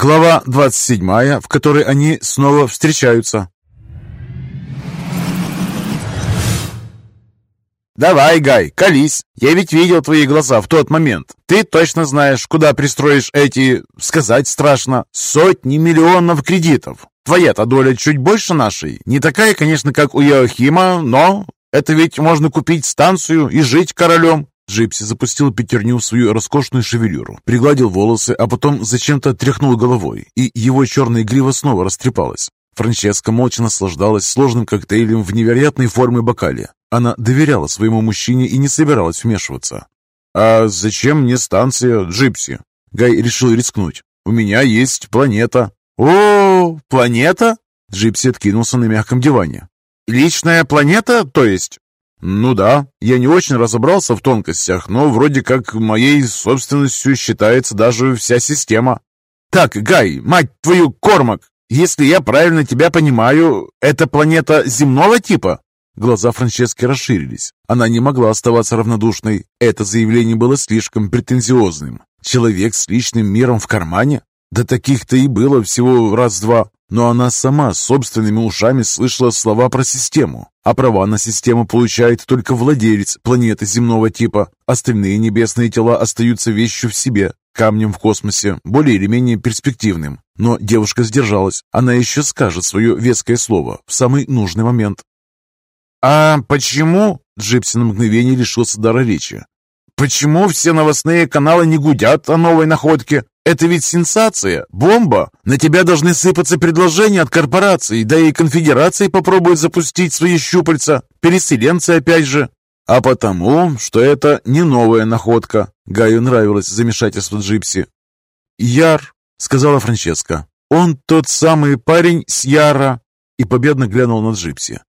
Глава 27, в которой они снова встречаются. «Давай, Гай, колись. Я ведь видел твои глаза в тот момент. Ты точно знаешь, куда пристроишь эти, сказать страшно, сотни миллионов кредитов. Твоя-то доля чуть больше нашей. Не такая, конечно, как у Иоахима, но это ведь можно купить станцию и жить королем. Джипси запустил пятерню в свою роскошную шевелюру, пригладил волосы, а потом зачем-то тряхнул головой, и его черная грива снова растрепалась. Франческа молча наслаждалась сложным коктейлем в невероятной форме бокале. Она доверяла своему мужчине и не собиралась вмешиваться. «А зачем мне станция, Джипси?» Гай решил рискнуть. «У меня есть планета». «О, планета?» Джипси откинулся на мягком диване. «Личная планета, то есть?» «Ну да, я не очень разобрался в тонкостях, но вроде как моей собственностью считается даже вся система». «Так, Гай, мать твою, Кормак, если я правильно тебя понимаю, это планета земного типа?» Глаза Франчески расширились. Она не могла оставаться равнодушной. Это заявление было слишком претензиозным. Человек с личным миром в кармане? Да таких-то и было всего раз-два. Но она сама собственными ушами слышала слова про систему. А права на систему получает только владелец планеты земного типа. Остальные небесные тела остаются вещью в себе, камнем в космосе, более или менее перспективным. Но девушка сдержалась. Она еще скажет свое веское слово в самый нужный момент. «А почему?» — Джипси на мгновение лишился дара речи. «Почему все новостные каналы не гудят о новой находке? Это ведь сенсация, бомба. На тебя должны сыпаться предложения от корпораций, да и конфедерации попробуют запустить свои щупальца. Переселенцы опять же. А потому, что это не новая находка. Гаю нравилось замешательство Джипси. «Яр», — сказала Франческа. «Он тот самый парень с Яра». И победно глянул на Джипси.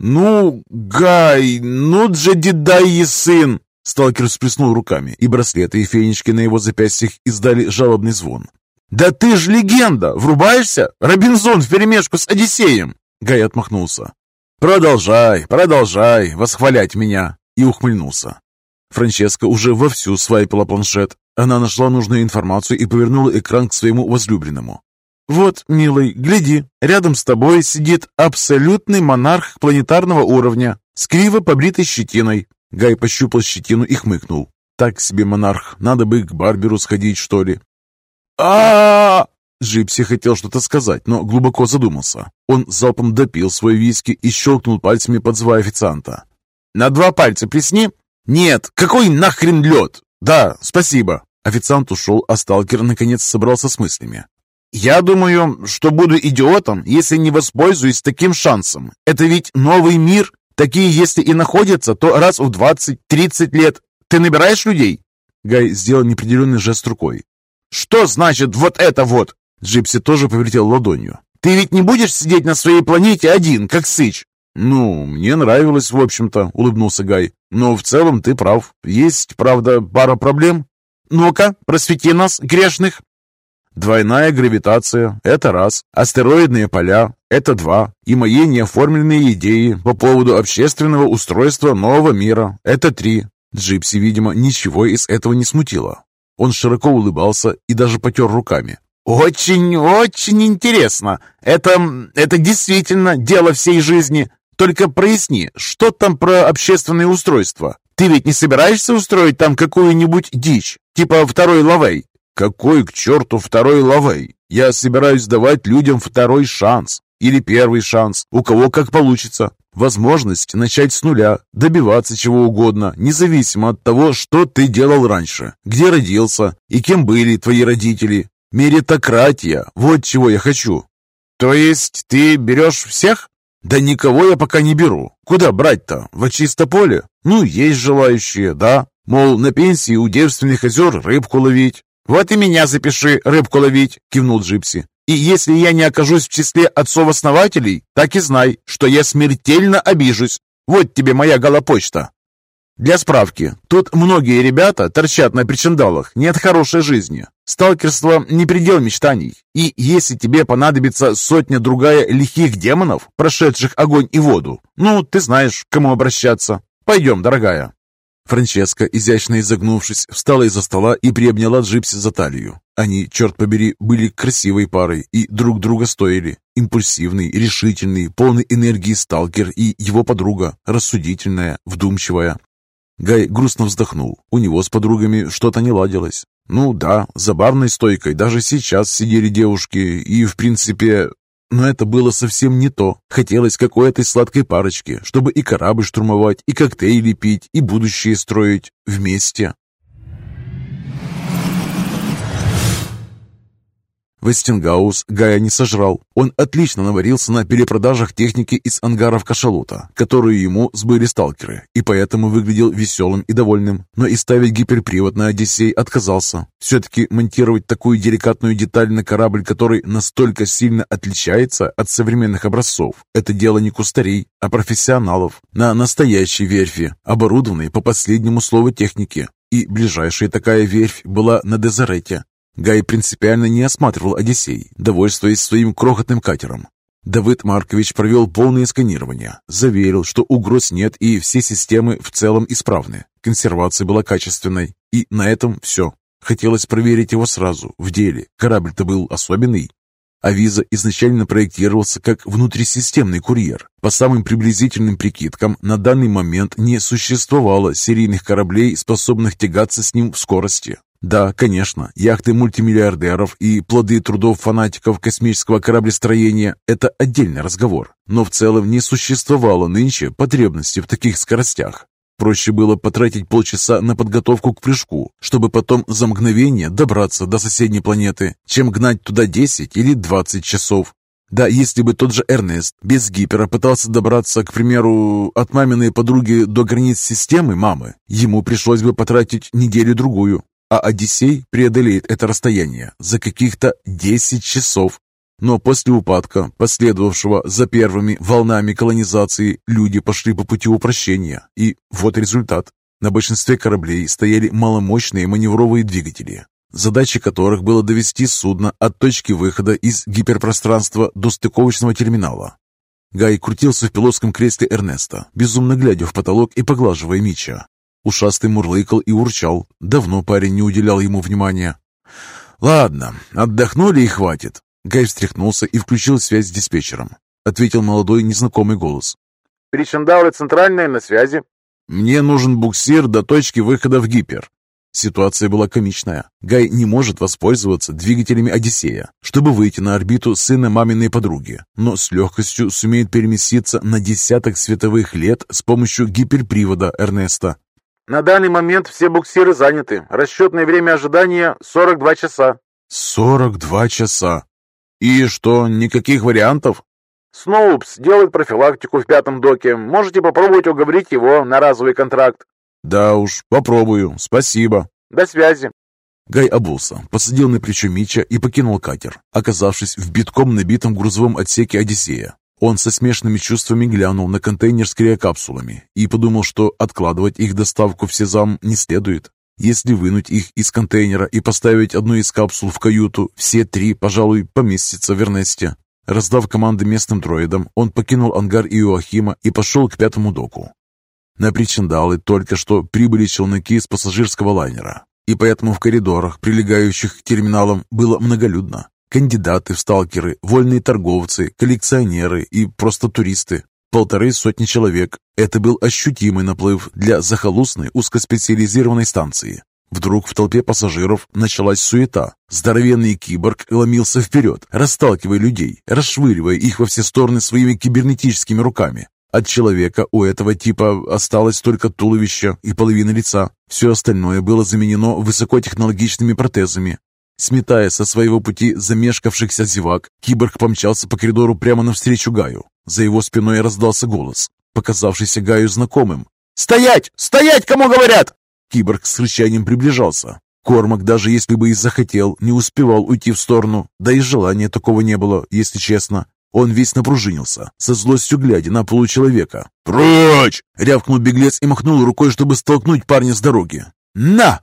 «Ну, Гай, ну Джедидай сын!» Сталкер всплеснул руками, и браслеты и фенечки на его запястьях издали жалобный звон. «Да ты ж легенда! Врубаешься? Робинзон вперемешку с Одиссеем!» Гай отмахнулся. «Продолжай, продолжай восхвалять меня!» И ухмыльнулся. Франческа уже вовсю свайпала планшет. Она нашла нужную информацию и повернула экран к своему возлюбленному. «Вот, милый, гляди, рядом с тобой сидит абсолютный монарх планетарного уровня с криво побритой щетиной. Гай пощупал щетину и хмыкнул. «Так себе монарх, надо бы к барберу сходить, что ли». а Джипси хотел что-то сказать, но глубоко задумался. Он залпом допил свой виски и щелкнул пальцами, подзывая официанта. «На два пальца плесни?» «Нет, какой нахрен лед?» «Да, спасибо». Официант ушел, а сталкер наконец собрался с мыслями. «Я думаю, что буду идиотом, если не воспользуюсь таким шансом. Это ведь новый мир, Такие, если и находятся, то раз в 20-30 лет. Ты набираешь людей?» Гай сделал неопределенный жест рукой. «Что значит вот это вот?» Джипси тоже повертел ладонью. «Ты ведь не будешь сидеть на своей планете один, как Сыч?» «Ну, мне нравилось, в общем-то», — улыбнулся Гай. «Но в целом ты прав. Есть, правда, пара проблем. Ну-ка, просвети нас, грешных». Двойная гравитация – это раз, астероидные поля – это два, и мои неоформленные идеи по поводу общественного устройства нового мира – это три. Джипси, видимо, ничего из этого не смутило. Он широко улыбался и даже потер руками. «Очень-очень интересно. Это, это действительно дело всей жизни. Только проясни, что там про общественное устройство? Ты ведь не собираешься устроить там какую-нибудь дичь, типа второй лавей?» Какой к черту второй лавей? Я собираюсь давать людям второй шанс. Или первый шанс, у кого как получится. Возможность начать с нуля, добиваться чего угодно, независимо от того, что ты делал раньше, где родился и кем были твои родители. Меритократия, вот чего я хочу. То есть ты берешь всех? Да никого я пока не беру. Куда брать-то? В чисто поле? Ну, есть желающие, да. Мол, на пенсии у девственных озер рыбку ловить. «Вот и меня запиши рыбку ловить», — кивнул Джипси. «И если я не окажусь в числе отцов-основателей, так и знай, что я смертельно обижусь. Вот тебе моя голопочта». Для справки, тут многие ребята торчат на причиндалах не от хорошей жизни. Сталкерство не предел мечтаний. И если тебе понадобится сотня-другая лихих демонов, прошедших огонь и воду, ну, ты знаешь, к кому обращаться. Пойдем, дорогая. Франческа, изящно изогнувшись, встала из-за стола и приобняла Джипси за талию. Они, черт побери, были красивой парой и друг друга стоили. Импульсивный, решительный, полный энергии сталкер и его подруга, рассудительная, вдумчивая. Гай грустно вздохнул. У него с подругами что-то не ладилось. Ну да, за барной стойкой даже сейчас сидели девушки, и, в принципе, но это было совсем не то. Хотелось какой-то сладкой парочки, чтобы и корабль штурмовать, и коктейли пить, и будущее строить вместе. Вестингаус Гая не сожрал. Он отлично наварился на перепродажах техники из ангаров кашалута, которую ему сбыли сталкеры, и поэтому выглядел веселым и довольным. Но и ставить гиперпривод на Одиссей отказался. Все-таки монтировать такую деликатную деталь на корабль, который настолько сильно отличается от современных образцов, это дело не кустарей, а профессионалов. На настоящей верфи, оборудованной по последнему слову техники, и ближайшая такая верфь была на Дезерете, Гай принципиально не осматривал Одиссей, довольствуясь своим крохотным катером. Давыд Маркович провел полное сканирование, заверил, что угроз нет и все системы в целом исправны. Консервация была качественной, и на этом все. Хотелось проверить его сразу, в деле. Корабль-то был особенный. Авиза изначально проектировался как внутрисистемный курьер. По самым приблизительным прикидкам, на данный момент не существовало серийных кораблей, способных тягаться с ним в скорости. Да, конечно, яхты мультимиллиардеров и плоды трудов фанатиков космического кораблестроения – это отдельный разговор. Но в целом не существовало нынче потребности в таких скоростях. Проще было потратить полчаса на подготовку к прыжку, чтобы потом за мгновение добраться до соседней планеты, чем гнать туда 10 или 20 часов. Да, если бы тот же Эрнест без гипера пытался добраться, к примеру, от маминой подруги до границ системы мамы, ему пришлось бы потратить неделю-другую а Одиссей преодолеет это расстояние за каких-то 10 часов. Но после упадка, последовавшего за первыми волнами колонизации, люди пошли по пути упрощения. И вот результат. На большинстве кораблей стояли маломощные маневровые двигатели, задачей которых было довести судно от точки выхода из гиперпространства до стыковочного терминала. Гай крутился в пилотском кресле Эрнеста, безумно глядя в потолок и поглаживая Мича. Ушастый мурлыкал и урчал. Давно парень не уделял ему внимания. «Ладно, отдохнули и хватит». Гай встряхнулся и включил связь с диспетчером. Ответил молодой незнакомый голос. «Причиндалы центральная на связи». «Мне нужен буксир до точки выхода в гипер». Ситуация была комичная. Гай не может воспользоваться двигателями «Одиссея», чтобы выйти на орбиту сына маминой подруги, но с легкостью сумеет переместиться на десяток световых лет с помощью гиперпривода Эрнеста. На данный момент все буксиры заняты. Расчетное время ожидания 42 часа. 42 часа. И что, никаких вариантов? Сноупс делает профилактику в пятом доке. Можете попробовать уговорить его на разовый контракт. Да уж, попробую. Спасибо. До связи. Гай обулся, посадил на плечо Мича и покинул катер, оказавшись в битком набитом грузовом отсеке «Одиссея». Он со смешанными чувствами глянул на контейнер с криокапсулами и подумал, что откладывать их доставку в Сезам не следует. Если вынуть их из контейнера и поставить одну из капсул в каюту, все три, пожалуй, поместятся в Эрнесте. Раздав команды местным дроидам, он покинул ангар Иоахима и пошел к пятому доку. На причиндалы только что прибыли челноки с пассажирского лайнера, и поэтому в коридорах, прилегающих к терминалам, было многолюдно. Кандидаты в сталкеры, вольные торговцы, коллекционеры и просто туристы. Полторы сотни человек. Это был ощутимый наплыв для захолустной узкоспециализированной станции. Вдруг в толпе пассажиров началась суета. Здоровенный киборг ломился вперед, расталкивая людей, расшвыривая их во все стороны своими кибернетическими руками. От человека у этого типа осталось только туловище и половина лица. Все остальное было заменено высокотехнологичными протезами, Сметая со своего пути замешкавшихся зевак, киборг помчался по коридору прямо навстречу Гаю. За его спиной раздался голос, показавшийся Гаю знакомым. «Стоять! Стоять, кому говорят!» Киборг с рычанием приближался. Кормак, даже если бы и захотел, не успевал уйти в сторону, да и желания такого не было, если честно. Он весь напружинился, со злостью глядя на получеловека. «Прочь!» — рявкнул беглец и махнул рукой, чтобы столкнуть парня с дороги. «На!»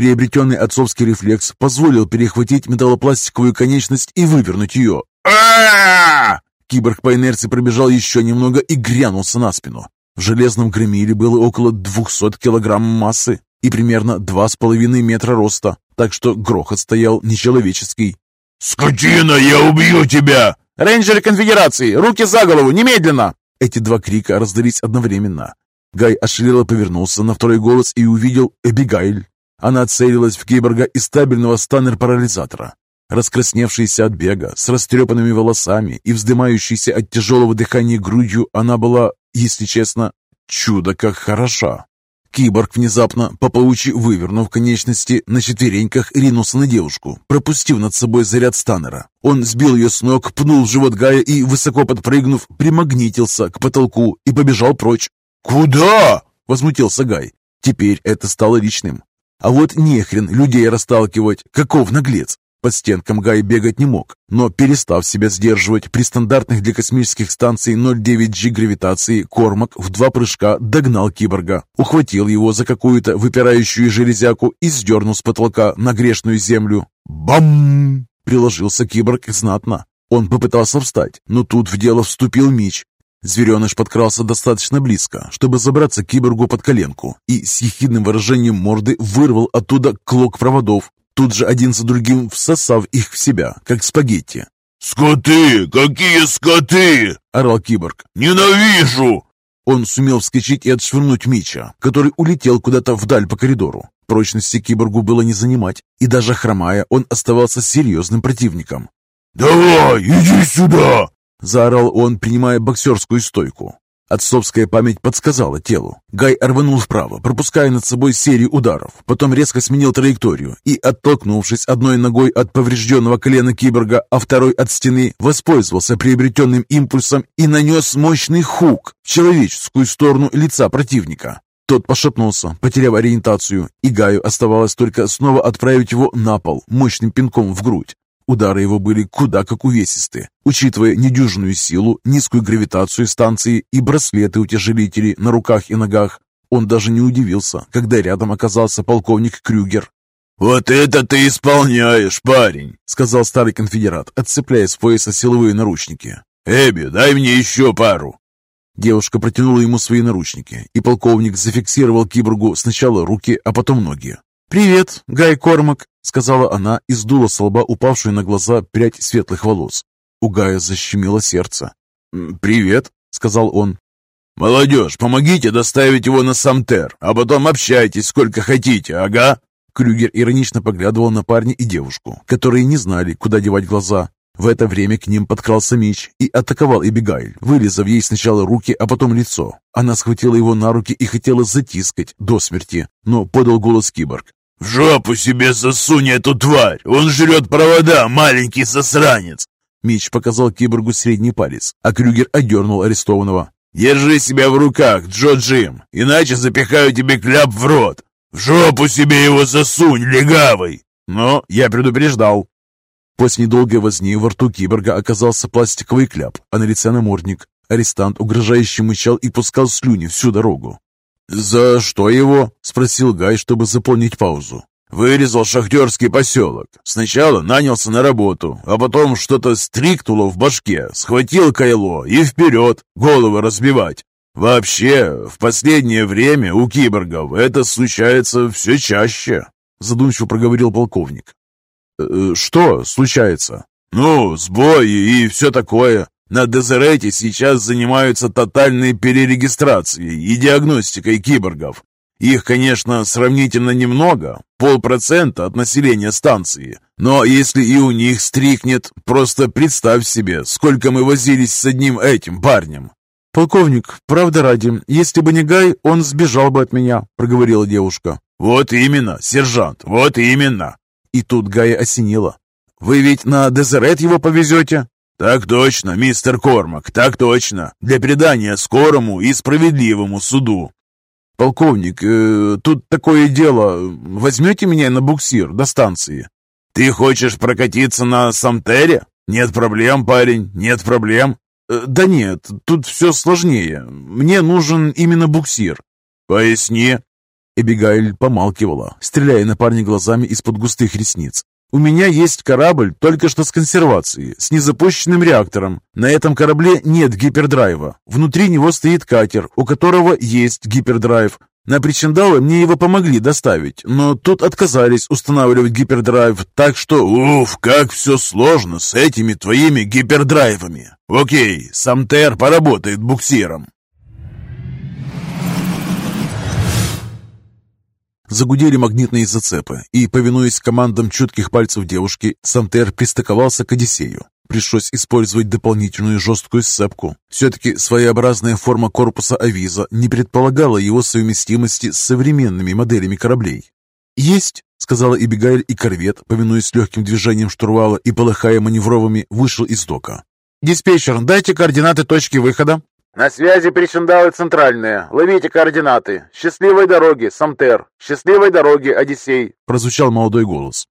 Приобретенный отцовский рефлекс позволил перехватить металлопластиковую конечность и вывернуть ее. а Киборг по инерции пробежал еще немного и грянулся на спину. В железном громиле было около 200 килограмм массы и примерно 2,5 метра роста, так что грохот стоял нечеловеческий. «Скотина, я убью тебя!» «Рейнджеры конфедерации! Руки за голову! Немедленно!» Эти два крика раздались одновременно. Гай ошалело повернулся на второй голос и увидел Эбигайль. Она целилась в киборга из стабильного станнер-парализатора. Раскрасневшаяся от бега, с растрепанными волосами и вздымающейся от тяжелого дыхания грудью, она была, если честно, чудо как хороша. Киборг внезапно, по паучьи вывернув конечности, на четвереньках ринулся на девушку, пропустив над собой заряд станнера. Он сбил ее с ног, пнул в живот Гая и, высоко подпрыгнув, примагнитился к потолку и побежал прочь. «Куда?» — возмутился Гай. Теперь это стало личным. А вот нехрен людей расталкивать, каков наглец. По стенкам Гай бегать не мог, но, перестав себя сдерживать, при стандартных для космических станций 0,9G гравитации Кормак в два прыжка догнал киборга, ухватил его за какую-то выпирающую железяку и сдернул с потолка на грешную землю. Бам! Приложился киборг знатно. Он попытался встать, но тут в дело вступил Мич. Звереныш подкрался достаточно близко, чтобы забраться к киборгу под коленку, и с ехидным выражением морды вырвал оттуда клок проводов, тут же один за другим всосав их в себя, как спагетти. «Скоты! Какие скоты!» – орал киборг. «Ненавижу!» Он сумел вскочить и отшвырнуть Мича, который улетел куда-то вдаль по коридору. Прочности киборгу было не занимать, и даже хромая, он оставался серьезным противником. «Давай, иди сюда!» – заорал он, принимая боксерскую стойку. Отцовская память подсказала телу. Гай рванул вправо, пропуская над собой серию ударов. Потом резко сменил траекторию и, оттолкнувшись одной ногой от поврежденного колена киборга, а второй от стены, воспользовался приобретенным импульсом и нанес мощный хук в человеческую сторону лица противника. Тот пошатнулся, потеряв ориентацию, и Гаю оставалось только снова отправить его на пол мощным пинком в грудь. Удары его были куда как увесисты, учитывая недюжинную силу, низкую гравитацию станции и браслеты-утяжелители на руках и ногах. Он даже не удивился, когда рядом оказался полковник Крюгер. «Вот это ты исполняешь, парень!» — сказал старый конфедерат, отцепляя с пояса силовые наручники. «Эбби, дай мне еще пару!» Девушка протянула ему свои наручники, и полковник зафиксировал киборгу сначала руки, а потом ноги. «Привет, Гай Кормак», — сказала она и сдула с лба упавшую на глаза прядь светлых волос. У Гая защемило сердце. «Привет», — сказал он. «Молодежь, помогите доставить его на Самтер, а потом общайтесь сколько хотите, ага?» Крюгер иронично поглядывал на парня и девушку, которые не знали, куда девать глаза. В это время к ним подкрался меч и атаковал Эбигайль, вылезав ей сначала руки, а потом лицо. Она схватила его на руки и хотела затискать до смерти, но подал голос киборг. «В жопу себе засунь эту тварь! Он жрет провода, маленький засранец!» Мич показал киборгу средний палец, а Крюгер одернул арестованного. «Держи себя в руках, Джо Джим, иначе запихаю тебе кляп в рот! В жопу себе его засунь, легавый!» Но я предупреждал. После недолгой возни во рту киборга оказался пластиковый кляп, а на лице намордник. Арестант угрожающе мычал и пускал слюни всю дорогу. «За что его?» — спросил Гай, чтобы заполнить паузу. «Вырезал шахтерский поселок. Сначала нанялся на работу, а потом что-то стрикнуло в башке, схватил кайло и вперед, головы разбивать. Вообще, в последнее время у киборгов это случается все чаще», — задумчиво проговорил полковник. «Э, «Что случается?» «Ну, сбои и все такое. На Дезерете сейчас занимаются тотальной перерегистрацией и диагностикой киборгов. Их, конечно, сравнительно немного, полпроцента от населения станции. Но если и у них стрикнет, просто представь себе, сколько мы возились с одним этим парнем. «Полковник, правда ради, если бы не Гай, он сбежал бы от меня», — проговорила девушка. «Вот именно, сержант, вот именно!» И тут Гая осенила. «Вы ведь на Дезерет его повезете?» «Так точно, мистер Кормак, так точно. Для предания скорому и справедливому суду». «Полковник, э, тут такое дело. Возьмете меня на буксир до станции?» «Ты хочешь прокатиться на Самтере? Нет проблем, парень, нет проблем». Э, «Да нет, тут все сложнее. Мне нужен именно буксир». «Поясни». Эбигайль помалкивала, стреляя на парня глазами из-под густых ресниц. У меня есть корабль только что с консервацией, с незапущенным реактором. На этом корабле нет гипердрайва. Внутри него стоит катер, у которого есть гипердрайв. На причиндалы мне его помогли доставить, но тут отказались устанавливать гипердрайв, так что... Уф, как все сложно с этими твоими гипердрайвами. Окей, Самтер поработает буксиром. Загудели магнитные зацепы, и, повинуясь командам чутких пальцев девушки, Самтер пристыковался к Одиссею. Пришлось использовать дополнительную жесткую сцепку. Все-таки своеобразная форма корпуса Авиза не предполагала его совместимости с современными моделями кораблей. «Есть!» — сказала Эбигайль, и корвет, повинуясь легким движением штурвала и полыхая маневровыми, вышел из дока. «Диспетчер, дайте координаты точки выхода». «На связи причиндалы центральные. Ловите координаты. Счастливой дороги, Самтер. Счастливой дороги, Одиссей!» Прозвучал молодой голос.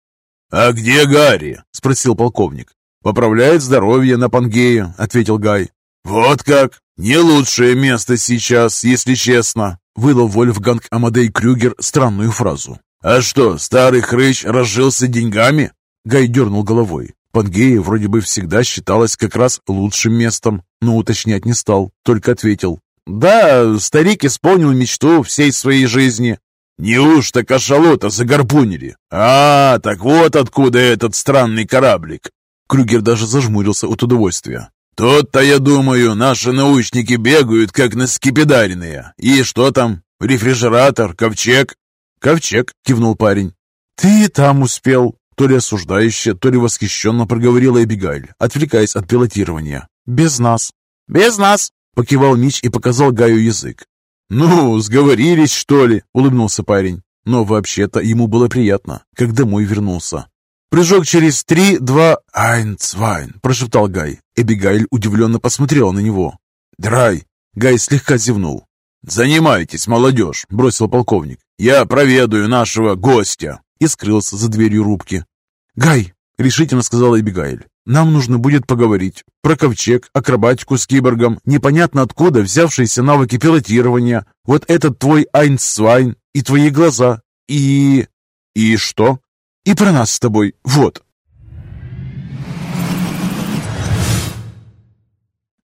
«А где Гарри?» — спросил полковник. «Поправляет здоровье на Пангее», — ответил Гай. «Вот как! Не лучшее место сейчас, если честно!» — выдал Вольфганг Амадей Крюгер странную фразу. «А что, старый хрыч разжился деньгами?» Гай дернул головой. Пангея вроде бы всегда считалась как раз лучшим местом, но уточнять не стал, только ответил. «Да, старик исполнил мечту всей своей жизни». «Неужто кашалота загорпунили? А, так вот откуда этот странный кораблик!» Крюгер даже зажмурился от удовольствия. «Тут-то, я думаю, наши научники бегают, как на скипидаренные. И что там? Рефрижератор? Ковчег?» «Ковчег», — кивнул парень. «Ты там успел», то ли осуждающе, то ли восхищенно проговорила Эбигайль, отвлекаясь от пилотирования. «Без нас». «Без нас», — покивал Мич и показал Гаю язык. «Ну, сговорились, что ли?» — улыбнулся парень. Но вообще-то ему было приятно, как домой вернулся. «Прыжок через три, два, ein, zwei», — прошептал Гай. Эбигайль удивленно посмотрела на него. «Drei!» — Гай слегка зевнул. «Занимайтесь, молодежь!» — бросил полковник. «Я проведаю нашего гостя!» И скрылся за дверью рубки. «Гай!» — решительно сказала Эбигайль. «Нам нужно будет поговорить. Про ковчег, акробатику с киборгом, непонятно откуда взявшиеся навыки пилотирования, вот этот твой ein, zwei и твои глаза. И...» «И что?» «И про нас с тобой. Вот!»